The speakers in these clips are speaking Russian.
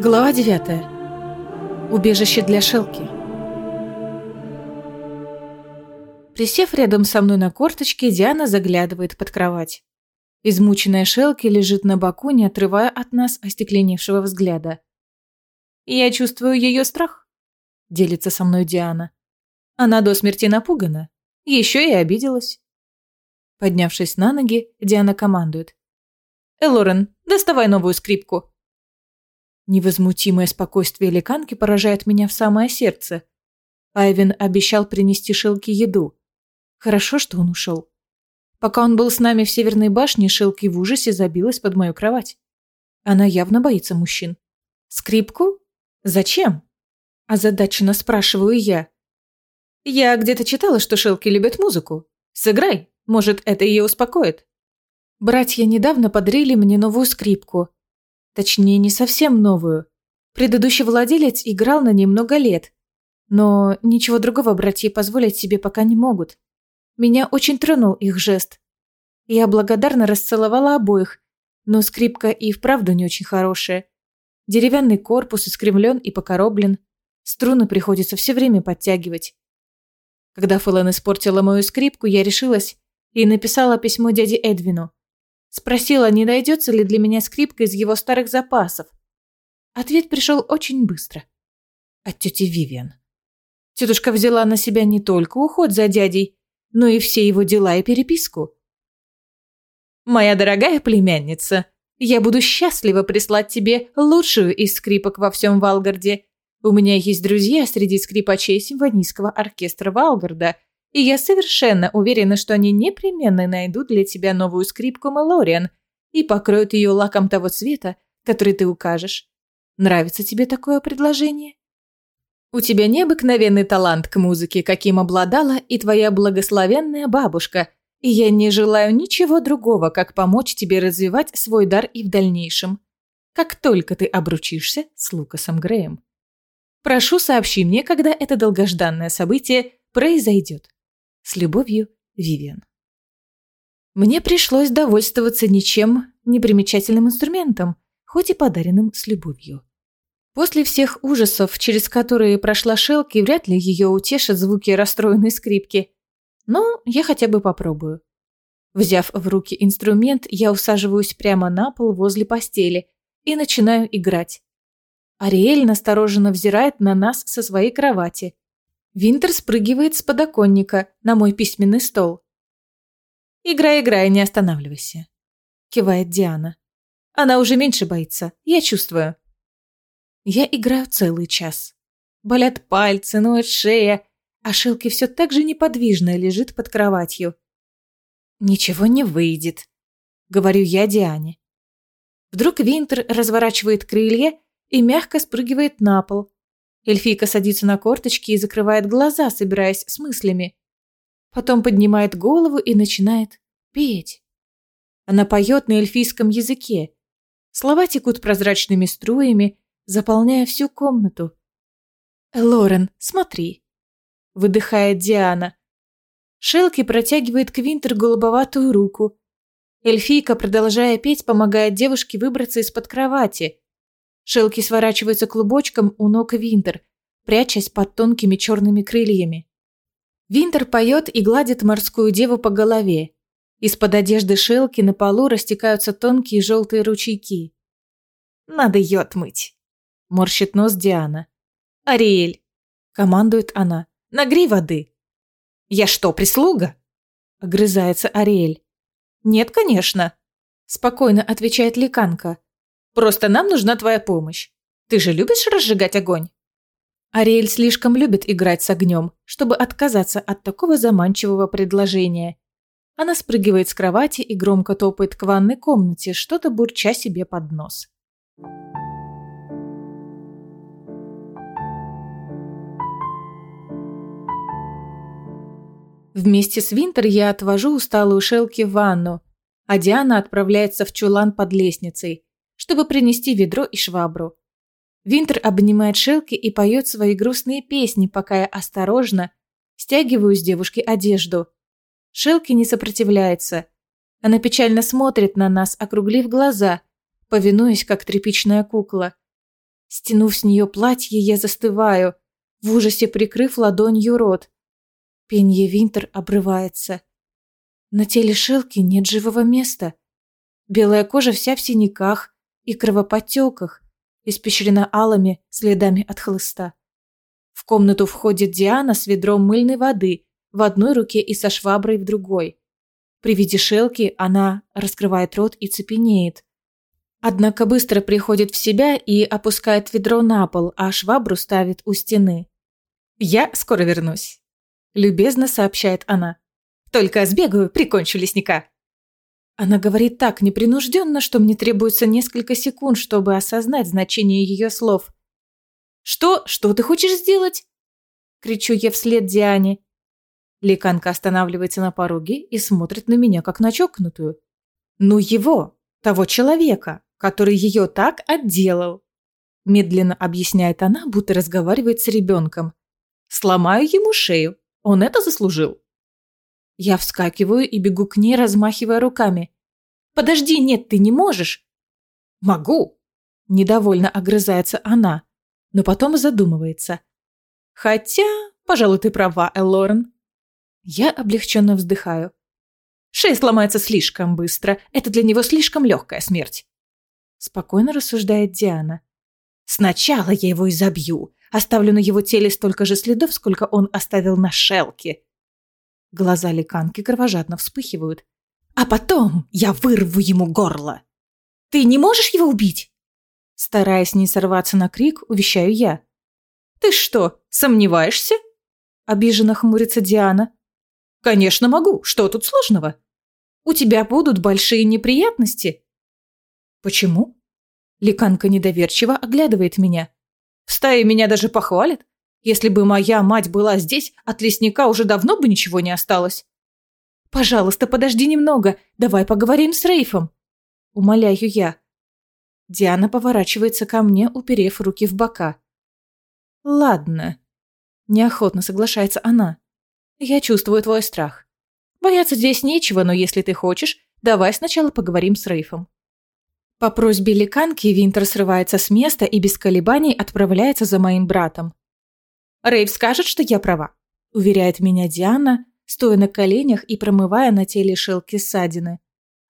Глава 9. Убежище для Шелки. Присев рядом со мной на корточке, Диана заглядывает под кровать. Измученная Шелки лежит на боку, не отрывая от нас остекленевшего взгляда. «Я чувствую ее страх», — делится со мной Диана. Она до смерти напугана. Еще и обиделась. Поднявшись на ноги, Диана командует. «Элорен, доставай новую скрипку». Невозмутимое спокойствие ликанки поражает меня в самое сердце. Айвен обещал принести Шелки еду. Хорошо, что он ушел. Пока он был с нами в Северной башне, Шелки в ужасе забилась под мою кровать. Она явно боится мужчин. «Скрипку? Зачем?» Озадаченно спрашиваю я. «Я где-то читала, что Шелки любят музыку. Сыграй, может, это ее успокоит». Братья недавно подарили мне новую скрипку, Точнее, не совсем новую. Предыдущий владелец играл на ней много лет. Но ничего другого братья позволить себе пока не могут. Меня очень тронул их жест. Я благодарно расцеловала обоих, но скрипка и вправду не очень хорошая. Деревянный корпус искривлен и покороблен. Струны приходится все время подтягивать. Когда Фэллон испортила мою скрипку, я решилась и написала письмо дяде Эдвину. Спросила, не найдется ли для меня скрипка из его старых запасов. Ответ пришел очень быстро. От тети Вивиан. Тетушка взяла на себя не только уход за дядей, но и все его дела и переписку. «Моя дорогая племянница, я буду счастлива прислать тебе лучшую из скрипок во всем Валгарде. У меня есть друзья среди скрипачей симфонийского оркестра Валгарда – и я совершенно уверена, что они непременно найдут для тебя новую скрипку Мелориан и покроют ее лаком того цвета, который ты укажешь. Нравится тебе такое предложение? У тебя необыкновенный талант к музыке, каким обладала и твоя благословенная бабушка, и я не желаю ничего другого, как помочь тебе развивать свой дар и в дальнейшем. Как только ты обручишься с Лукасом Греем. Прошу, сообщи мне, когда это долгожданное событие произойдет. С любовью, Вивиан. Мне пришлось довольствоваться ничем непримечательным инструментом, хоть и подаренным с любовью. После всех ужасов, через которые прошла Шелки, вряд ли ее утешат звуки расстроенной скрипки. Но я хотя бы попробую. Взяв в руки инструмент, я усаживаюсь прямо на пол возле постели и начинаю играть. Ариэль настороженно взирает на нас со своей кровати. Винтер спрыгивает с подоконника на мой письменный стол. «Играй, играй, не останавливайся», — кивает Диана. «Она уже меньше боится, я чувствую». Я играю целый час. Болят пальцы, ноет шея, а Шилки все так же неподвижно лежит под кроватью. «Ничего не выйдет», — говорю я Диане. Вдруг Винтер разворачивает крылья и мягко спрыгивает на пол, Эльфийка садится на корточки и закрывает глаза, собираясь с мыслями. Потом поднимает голову и начинает петь. Она поет на эльфийском языке. Слова текут прозрачными струями, заполняя всю комнату. «Лорен, смотри!» — выдыхает Диана. Шелки протягивает к Винтер голубоватую руку. Эльфийка, продолжая петь, помогает девушке выбраться из-под кровати. Шелки сворачивается клубочком у ног Винтер, прячась под тонкими черными крыльями. Винтер поет и гладит морскую деву по голове. Из-под одежды Шелки на полу растекаются тонкие желтые ручейки. «Надо ее отмыть», – морщит нос Диана. «Ариэль», – командует она, – «нагрей воды». «Я что, прислуга?» – огрызается Ариэль. «Нет, конечно», – спокойно отвечает Ликанка. Просто нам нужна твоя помощь. Ты же любишь разжигать огонь?» Ариэль слишком любит играть с огнем, чтобы отказаться от такого заманчивого предложения. Она спрыгивает с кровати и громко топает к ванной комнате, что-то бурча себе под нос. Вместе с Винтер я отвожу усталую Шелки в ванну, а Диана отправляется в чулан под лестницей, чтобы принести ведро и швабру. Винтер обнимает Шелки и поет свои грустные песни, пока я осторожно стягиваю с девушки одежду. Шелки не сопротивляется. Она печально смотрит на нас, округлив глаза, повинуясь, как тряпичная кукла. Стянув с нее платье, я застываю, в ужасе прикрыв ладонью рот. Пенье Винтер обрывается. На теле Шелки нет живого места. Белая кожа вся в синяках и кровоподтеках, испещрена алыми следами от хлыста. В комнату входит Диана с ведром мыльной воды в одной руке и со шваброй в другой. При виде Шелки она раскрывает рот и цепенеет. Однако быстро приходит в себя и опускает ведро на пол, а швабру ставит у стены. «Я скоро вернусь», – любезно сообщает она. «Только сбегаю, прикончу лесника». Она говорит так непринужденно, что мне требуется несколько секунд, чтобы осознать значение ее слов. «Что? Что ты хочешь сделать?» Кричу я вслед Диане. Ликанка останавливается на пороге и смотрит на меня, как на чокнутую. «Ну его, того человека, который ее так отделал», медленно объясняет она, будто разговаривает с ребенком. «Сломаю ему шею. Он это заслужил». Я вскакиваю и бегу к ней, размахивая руками. «Подожди, нет, ты не можешь!» «Могу!» – недовольно огрызается она, но потом задумывается. «Хотя, пожалуй, ты права, Эллорен». Я облегченно вздыхаю. Шея сломается слишком быстро. Это для него слишком легкая смерть. Спокойно рассуждает Диана. Сначала я его изобью. Оставлю на его теле столько же следов, сколько он оставил на шелке. Глаза ликанки кровожадно вспыхивают. А потом я вырву ему горло. Ты не можешь его убить? Стараясь не сорваться на крик, увещаю я. Ты что, сомневаешься? Обиженно хмурится Диана. Конечно могу. Что тут сложного? У тебя будут большие неприятности. Почему? Ликанка недоверчиво оглядывает меня. В стае меня даже похвалит. Если бы моя мать была здесь, от лесника уже давно бы ничего не осталось. Пожалуйста, подожди немного, давай поговорим с Рейфом. Умоляю я. Диана поворачивается ко мне, уперев руки в бока. Ладно. Неохотно соглашается она. Я чувствую твой страх. Бояться здесь нечего, но если ты хочешь, давай сначала поговорим с Рейфом. По просьбе Ликанки Винтер срывается с места и без колебаний отправляется за моим братом. Рейв скажет, что я права», – уверяет меня Диана, стоя на коленях и промывая на теле шелки ссадины.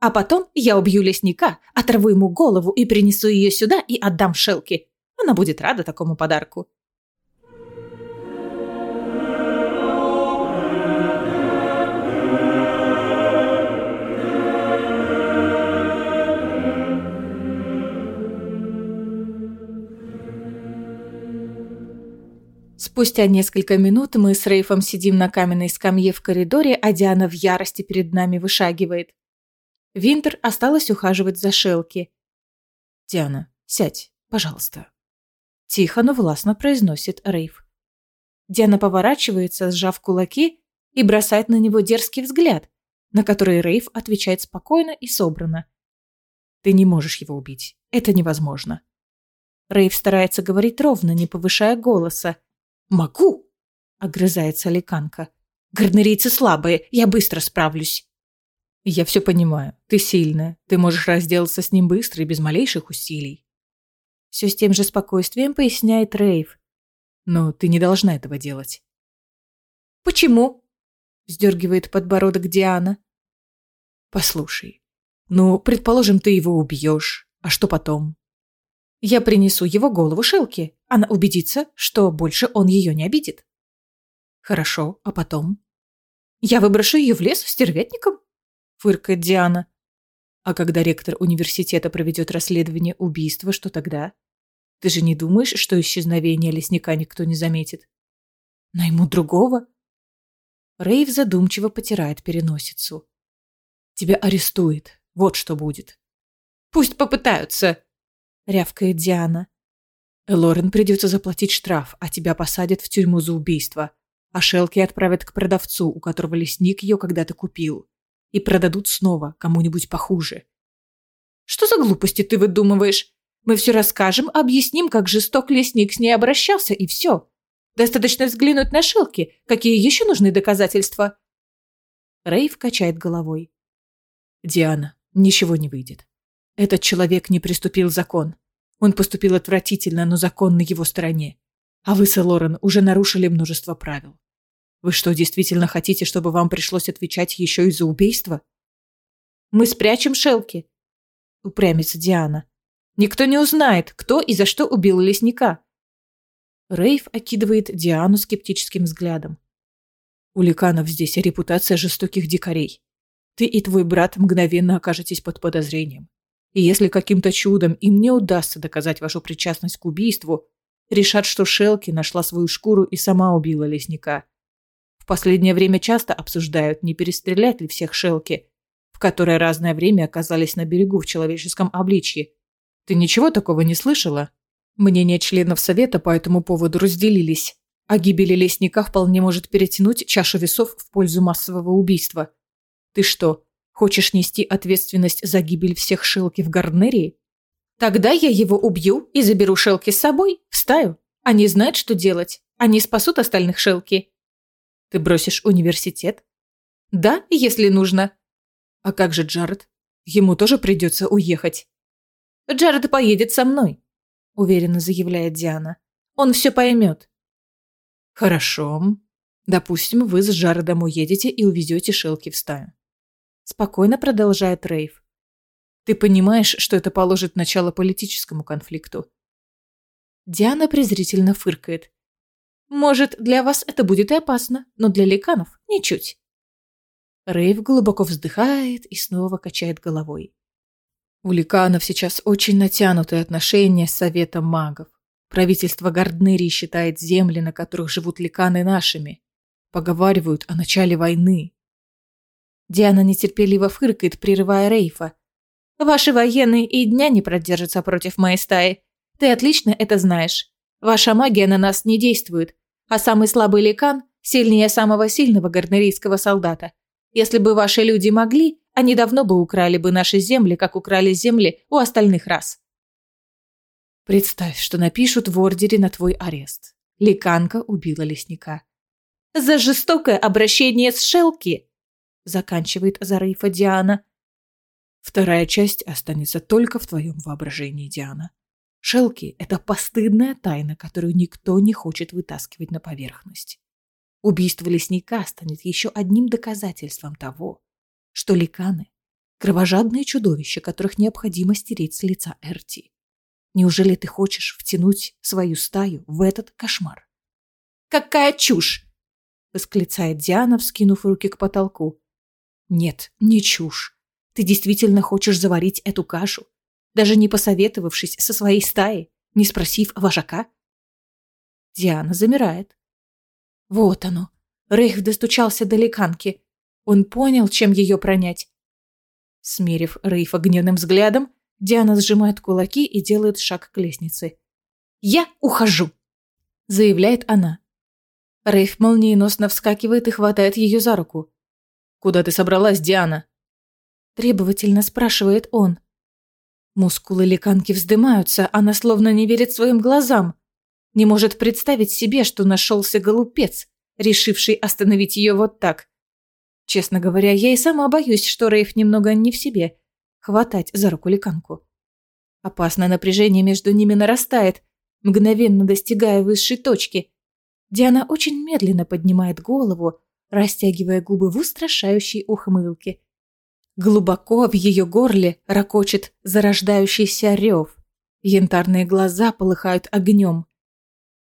«А потом я убью лесника, оторву ему голову и принесу ее сюда и отдам Шелке. Она будет рада такому подарку». Спустя несколько минут мы с Рейфом сидим на каменной скамье в коридоре, а Диана в ярости перед нами вышагивает. Винтер осталось ухаживать за Шелки. «Диана, сядь, пожалуйста». Тихо, но властно произносит Рейф. Диана поворачивается, сжав кулаки, и бросает на него дерзкий взгляд, на который Рейф отвечает спокойно и собрано. «Ты не можешь его убить. Это невозможно». Рейф старается говорить ровно, не повышая голоса, «Могу!» — огрызается ликанка. «Гарнерийцы слабые, я быстро справлюсь». «Я все понимаю. Ты сильная. Ты можешь разделаться с ним быстро и без малейших усилий». Все с тем же спокойствием поясняет Рейв. «Но ты не должна этого делать». «Почему?» — вздергивает подбородок Диана. «Послушай, ну, предположим, ты его убьешь. А что потом? Я принесу его голову Шелке. Она убедится, что больше он ее не обидит. Хорошо, а потом? Я выброшу ее в лес с стервятником? Фыркает Диана. А когда ректор университета проведет расследование убийства, что тогда? Ты же не думаешь, что исчезновение лесника никто не заметит? Найму другого? Рейв задумчиво потирает переносицу. Тебя арестует. Вот что будет. Пусть попытаются, — рявкает Диана. «Лорен придется заплатить штраф, а тебя посадят в тюрьму за убийство. А Шелки отправят к продавцу, у которого лесник ее когда-то купил. И продадут снова кому-нибудь похуже». «Что за глупости ты выдумываешь? Мы все расскажем, объясним, как жесток лесник с ней обращался, и все. Достаточно взглянуть на Шелки. Какие еще нужны доказательства?» Рейв качает головой. «Диана, ничего не выйдет. Этот человек не приступил закон. Он поступил отвратительно, но закон на его стороне. А вы, Сэр Лорен, уже нарушили множество правил. Вы что, действительно хотите, чтобы вам пришлось отвечать еще и за убийство? Мы спрячем Шелки, упрямится Диана. Никто не узнает, кто и за что убил лесника. Рейв окидывает Диану скептическим взглядом. У ликанов здесь репутация жестоких дикарей. Ты и твой брат мгновенно окажетесь под подозрением. И если каким-то чудом им не удастся доказать вашу причастность к убийству, решат, что Шелки нашла свою шкуру и сама убила лесника. В последнее время часто обсуждают, не перестрелять ли всех Шелки, в которые разное время оказались на берегу в человеческом обличье. Ты ничего такого не слышала? Мнения членов совета по этому поводу разделились. А гибели лесника вполне может перетянуть чашу весов в пользу массового убийства. Ты что, хочешь нести ответственность за гибель всех Шелки в Гарднерии? Тогда я его убью и заберу Шелки с собой, в стаю. Они знают, что делать. Они спасут остальных Шелки. Ты бросишь университет? Да, если нужно. А как же Джаред? Ему тоже придется уехать. Джаред поедет со мной, уверенно заявляет Диана. Он все поймет. Хорошо. Допустим, вы с Джаредом уедете и увезете Шелки в стаю. Спокойно продолжает Рейв. Ты понимаешь, что это положит начало политическому конфликту?» Диана презрительно фыркает. «Может, для вас это будет и опасно, но для ликанов ничуть». Рейв глубоко вздыхает и снова качает головой. У ликанов сейчас очень натянутые отношения с Советом магов. Правительство Гарднерии считает земли, на которых живут ликаны, нашими. Поговаривают о начале войны. Диана нетерпеливо фыркает, прерывая Рейфа. Ваши военные и дня не продержатся против моей стаи. Ты отлично это знаешь. Ваша магия на нас не действует, а самый слабый ликан сильнее самого сильного гарнерийского солдата. Если бы ваши люди могли, они давно бы украли бы наши земли, как украли земли у остальных рас. Представь, что напишут в ордере на твой арест. Ликанка убила лесника. За жестокое обращение с Шелки, заканчивает Зарыфа Диана. Вторая часть останется только в твоем воображении, Диана. Шелки – это постыдная тайна, которую никто не хочет вытаскивать на поверхность. Убийство лесника станет еще одним доказательством того, что ликаны – кровожадные чудовища, которых необходимо стереть с лица Эрти. Неужели ты хочешь втянуть свою стаю в этот кошмар? «Какая чушь!» – восклицает Диана, вскинув руки к потолку. «Нет, не чушь. Ты действительно хочешь заварить эту кашу, даже не посоветовавшись со своей стаей, не спросив вожака? Диана замирает. Вот оно. Рейх достучался до ликанки. Он понял, чем ее пронять. Смерив Рейфа гневным взглядом, Диана сжимает кулаки и делает шаг к лестнице. «Я ухожу!» – заявляет она. Рейф молниеносно вскакивает и хватает ее за руку. «Куда ты собралась, Диана?» Требовательно спрашивает он. Мускулы ликанки вздымаются, она словно не верит своим глазам. Не может представить себе, что нашелся голупец, решивший остановить ее вот так. Честно говоря, я и сама боюсь, что Рейф немного не в себе. Хватать за руку ликанку. Опасное напряжение между ними нарастает, мгновенно достигая высшей точки. Диана очень медленно поднимает голову, растягивая губы в устрашающей ухмылке. Глубоко в ее горле ракочет зарождающийся рев. Янтарные глаза полыхают огнем.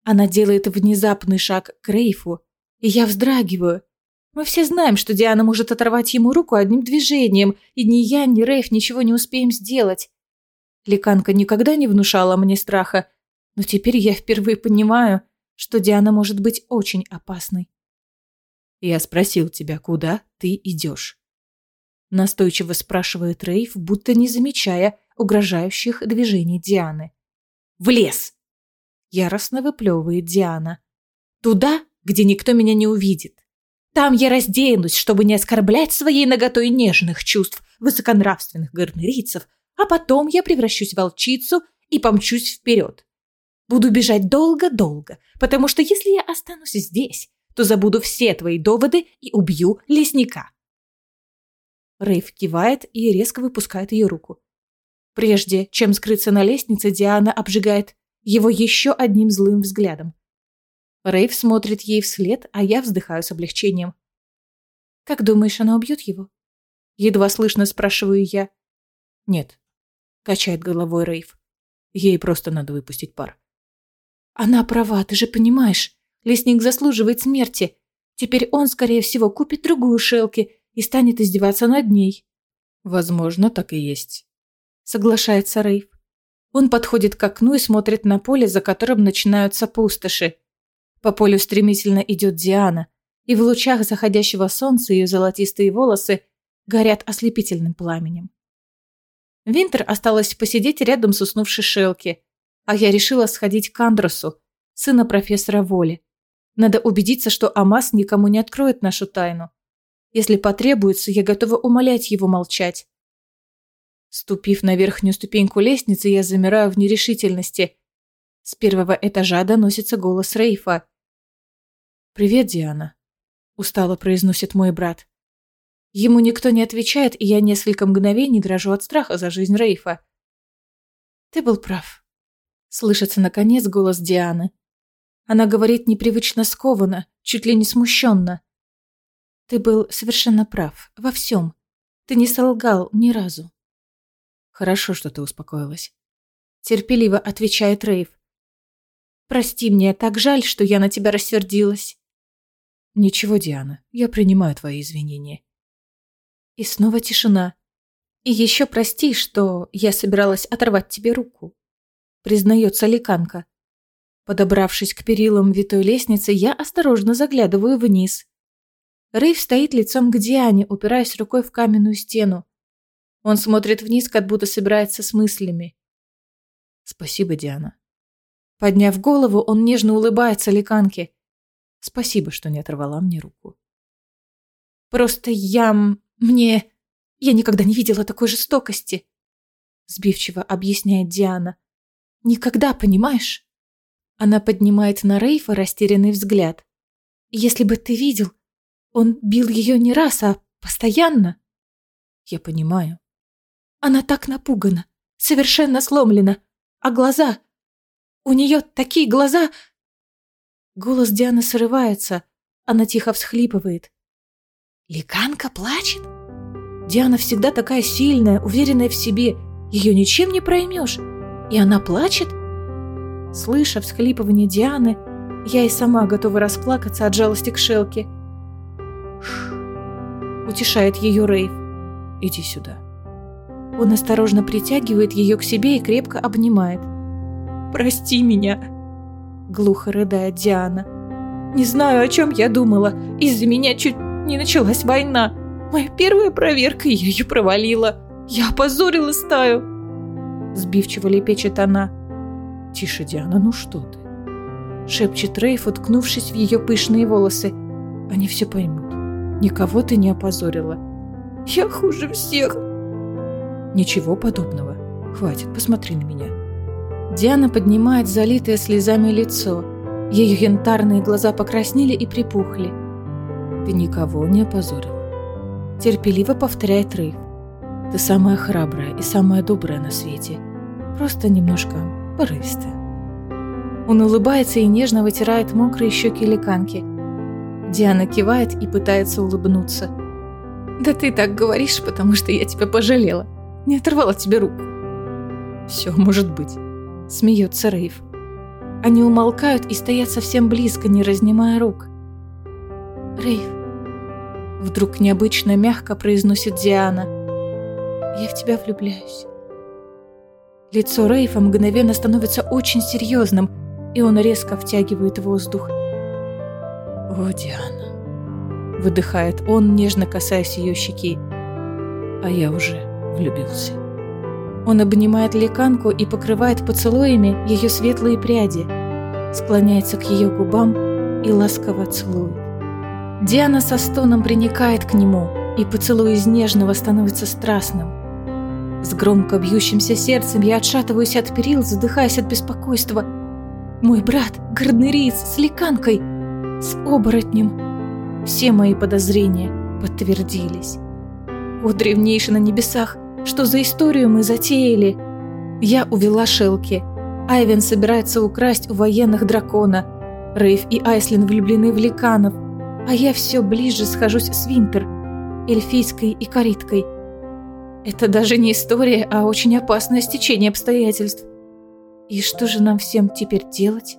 Она делает внезапный шаг к Рейфу, и я вздрагиваю. Мы все знаем, что Диана может оторвать ему руку одним движением, и ни я, ни Рейф ничего не успеем сделать. Леканка никогда не внушала мне страха, но теперь я впервые понимаю, что Диана может быть очень опасной. Я спросил тебя, куда ты идешь. Настойчиво спрашивает Рейв, будто не замечая угрожающих движений Дианы. «В лес!» Яростно выплевывает Диана. «Туда, где никто меня не увидит. Там я разденусь, чтобы не оскорблять своей наготой нежных чувств высоконравственных гарнерийцев, а потом я превращусь в волчицу и помчусь вперед. Буду бежать долго-долго, потому что если я останусь здесь, то забуду все твои доводы и убью лесника. Рейв кивает и резко выпускает ее руку. Прежде чем скрыться на лестнице, Диана обжигает его еще одним злым взглядом. Рейв смотрит ей вслед, а я вздыхаю с облегчением. «Как думаешь, она убьет его?» Едва слышно спрашиваю я. «Нет», — качает головой Рейв. «Ей просто надо выпустить пар». «Она права, ты же понимаешь. Лесник заслуживает смерти. Теперь он, скорее всего, купит другую Шелки и станет издеваться над ней». «Возможно, так и есть», — соглашается Рейв. Он подходит к окну и смотрит на поле, за которым начинаются пустоши. По полю стремительно идет Диана, и в лучах заходящего солнца ее золотистые волосы горят ослепительным пламенем. Винтер осталась посидеть рядом с уснувшей Шелки, а я решила сходить к Андросу, сына профессора Воли. Надо убедиться, что Амас никому не откроет нашу тайну. Если потребуется, я готова умолять его молчать. Ступив на верхнюю ступеньку лестницы, я замираю в нерешительности. С первого этажа доносится голос Рейфа. «Привет, Диана», – устало произносит мой брат. Ему никто не отвечает, и я несколько мгновений дрожу от страха за жизнь Рейфа. «Ты был прав», – слышится наконец голос Дианы. Она говорит непривычно скованно, чуть ли не смущенно. «Ты был совершенно прав. Во всем. Ты не солгал ни разу». Хорошо, что ты успокоилась. Терпеливо отвечает Рейв. Прости мне, так жаль, что я на тебя рассердилась. Ничего, Диана, я принимаю твои извинения. И снова тишина. И еще прости, что я собиралась оторвать тебе руку. Признается Ликанка. Подобравшись к перилам витой лестницы, я осторожно заглядываю вниз. Рейв стоит лицом к Диане, упираясь рукой в каменную стену. Он смотрит вниз, как будто собирается с мыслями. Спасибо, Диана. Подняв голову, он нежно улыбается Ликанке. Спасибо, что не оторвала мне руку. Просто я... мне... Я никогда не видела такой жестокости. Сбивчиво объясняет Диана. Никогда, понимаешь? Она поднимает на Рейфа растерянный взгляд. Если бы ты видел, он бил ее не раз, а постоянно. Я понимаю. Она так напугана, совершенно сломлена. А глаза... У нее такие глаза... Голос Дианы срывается. Она тихо всхлипывает. Ликанка плачет? Диана всегда такая сильная, уверенная в себе. Ее ничем не проймешь. И она плачет? Слыша всхлипывание Дианы, я и сама готова расплакаться от жалости к Шелке. Утешает ее Рейв. Иди сюда. Он осторожно притягивает ее к себе и крепко обнимает. «Прости меня!» Глухо рыдает Диана. «Не знаю, о чем я думала. Из-за меня чуть не началась война. Моя первая проверка, я ее провалила. Я опозорила стаю!» Сбивчиво лепечет она. «Тише, Диана, ну что ты?» Шепчет Рейф, уткнувшись в ее пышные волосы. «Они все поймут. Никого ты не опозорила». «Я хуже всех!» Ничего подобного. Хватит, посмотри на меня. Диана поднимает залитое слезами лицо. Ее янтарные глаза покраснели и припухли. Ты никого не опозорила. Терпеливо повторяет Рейв. Ты самая храбрая и самая добрая на свете. Просто немножко порывистая. Он улыбается и нежно вытирает мокрые щеки ликанки. Диана кивает и пытается улыбнуться. «Да ты так говоришь, потому что я тебя пожалела», не оторвала тебе руку. Все может быть. Смеется Рейв. Они умолкают и стоят совсем близко, не разнимая рук. Рейв. Вдруг необычно мягко произносит Диана. Я в тебя влюбляюсь. Лицо Рейфа мгновенно становится очень серьезным, и он резко втягивает воздух. «О, Диана!» Выдыхает он, нежно касаясь ее щеки. «А я уже влюбился. Он обнимает леканку и покрывает поцелуями ее светлые пряди, склоняется к ее губам и ласково целует. Диана со стоном приникает к нему, и поцелуй из нежного становится страстным. С громко бьющимся сердцем я отшатываюсь от перил, задыхаясь от беспокойства. Мой брат, гарнериец, с леканкой, с оборотнем. Все мои подозрения подтвердились. О, древнейший на небесах, что за историю мы затеяли? Я увела Шелки. Айвен собирается украсть у военных дракона. Рейв и Айслин влюблены в ликанов. А я все ближе схожусь с Винтер, эльфийской и кориткой. Это даже не история, а очень опасное стечение обстоятельств. И что же нам всем теперь делать?